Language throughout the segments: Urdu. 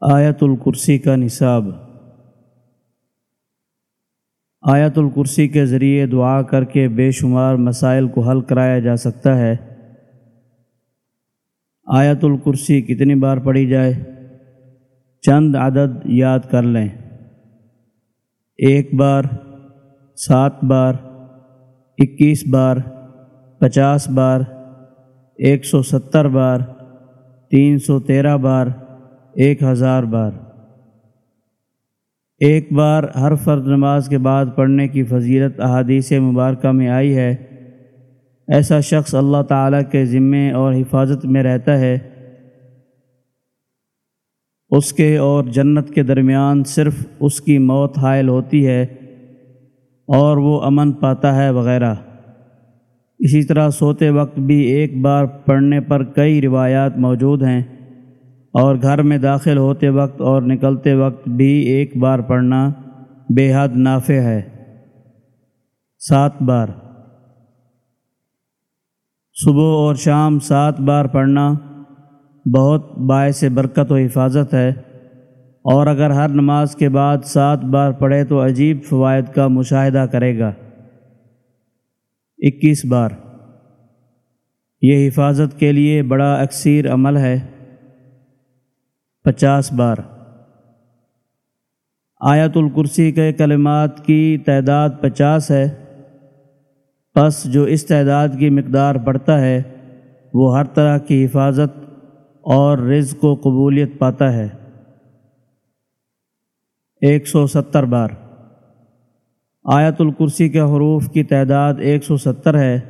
آیت الکرسی کا نصاب۔ آیت الکرسی کے ذریعے دعا کر کے بے شمار مسائل کو حل کرایا جا سکتا ہے۔ آیت الکرسی کتنی بار پڑھی جائے؟ چند عدد یاد کر لیں۔ ایک بار، سات بار، اکیس بار، پچاس بار، ایک سو ستر بار، تین سو تیرہ بار ایک ہزار بار۔ ایک بار ہر فرد نماز کے بعد پڑھنے کی فضیلت احادیث مبارکہ میں آئی ہے۔ ایسا شخص اللہ تعالیٰ کے ذمے اور حفاظت میں رہتا ہے۔ اس کے اور جنت کے درمیان صرف اس کی موت حائل ہوتی ہے اور وہ امن پاتا ہے وغیرہ۔ اسی طرح سوتے وقت بھی ایک بار پڑھنے پر کئی روایات موجود ہیں۔ اور گھر میں داخل ہوتے وقت اور نکلتے وقت بھی ایک بار پڑھنا بے حد نافع ہے۔ سات بار۔ صبح اور شام سات بار پڑھنا بہت باعث برکت و حفاظت ہے۔ اور اگر ہر نماز کے بعد سات بار پڑھے تو عجیب فوائد کا مشاہدہ کرے گا۔ اکیس بار۔ یہ حفاظت کے لیے بڑا اکثیر عمل ہے۔ پچاس بار۔ آیت الکرسی کے کلمات کی تعداد پچاس ہے۔ پس جو اس تعداد کی مقدار بڑھتا ہے، وہ ہر طرح کی حفاظت اور رزق و قبولیت پاتا ہے۔ ایک سو ستر بار۔ آیت الکرسی کے حروف کی تعداد ایک سو ستر ہے۔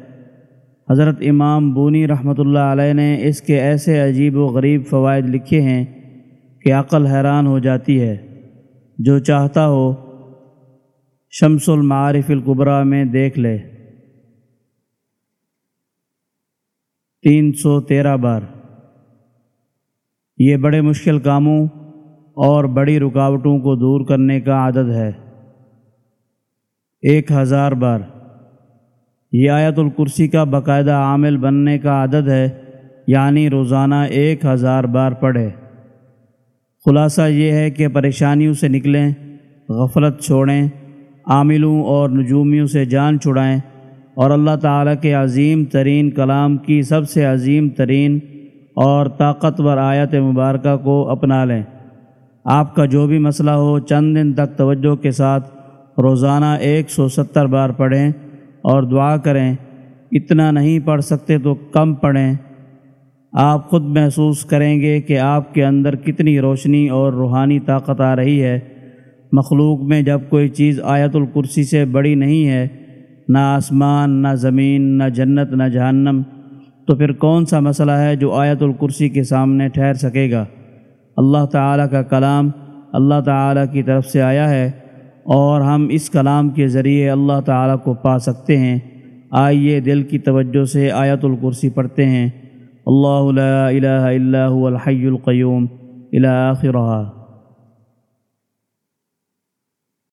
حضرت امام بونی رحمۃ اللہ علیہ نے اس کے ایسے عجیب و غریب فوائد لکھے ہیں کہ عقل حیران ہو جاتی ہے۔ جو چاہتا ہو، شمس المعارف القبرا میں دیکھ لے۔ تین سو تیرہ بار۔ یہ بڑے مشکل کاموں اور بڑی رکاوٹوں کو دور کرنے کا عدد ہے۔ ایک ہزار بار۔ یہ آیت الکرسی کا باقاعدہ عامل بننے کا عدد ہے یعنی روزانہ ایک ہزار بار پڑھے۔ خلاصہ یہ ہے کہ پریشانیوں سے نکلیں، غفلت چھوڑیں، عاملوں اور نجومیوں سے جان چھڑائیں اور اللہ تعالیٰ کے عظیم ترین کلام کی سب سے عظیم ترین اور طاقتور آیت مبارکہ کو اپنا لیں۔ آپ کا جو بھی مسئلہ ہو، چند دن تک توجہ کے ساتھ روزانہ ایک سو ستر بار پڑھیں اور دعا کریں۔ اتنا نہیں پڑھ سکتے تو کم پڑھیں۔ آپ خود محسوس کریں گے کہ آپ کے اندر کتنی روشنی اور روحانی طاقت آ رہی ہے۔ مخلوق میں جب کوئی چیز آیت الکرسی سے بڑی نہیں ہے، نہ آسمان، نہ زمین، نہ جنت، نہ جہنم، تو پھر کون سا مسئلہ ہے جو آیت الکرسی کے سامنے ٹھہر سکے گا؟ اللہ تعالیٰ کا کلام اللہ تعالیٰ کی طرف سے آیا ہے اور ہم اس کلام کے ذریعے اللہ تعالیٰ کو پا سکتے ہیں۔ آئیے دل کی توجہ سے آیت الکرسی پڑھتے ہیں۔ الله لا إله إلا هو الحي القيوم إلى آخرها.